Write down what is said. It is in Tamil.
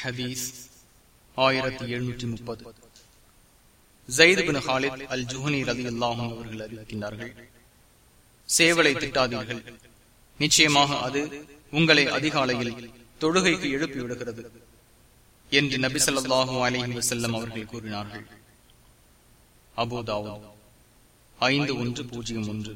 ஹதீஸ் ஆயிரத்தி எழுநூற்றி முப்பது. ஜெயித் பின் ஹாலித் அல் ஜுஹனி ரதி அல்லாஹும் அவர்கள் அறிவிக்கின்றார்கள் சேவலை திட்டாதீர்கள். நிச்சயமாக அது உங்களை அதிகாலையில் தொழுகைக்கு எழுப்பி விடுகிறது என்று நபி ஸல்லல்லாஹு அலைஹி வசல்லம் அவர்கள் கூறினார்கள். அபூதாவோ ஐந்து ஒன்று பூஜ்ஜியம் ஒன்று.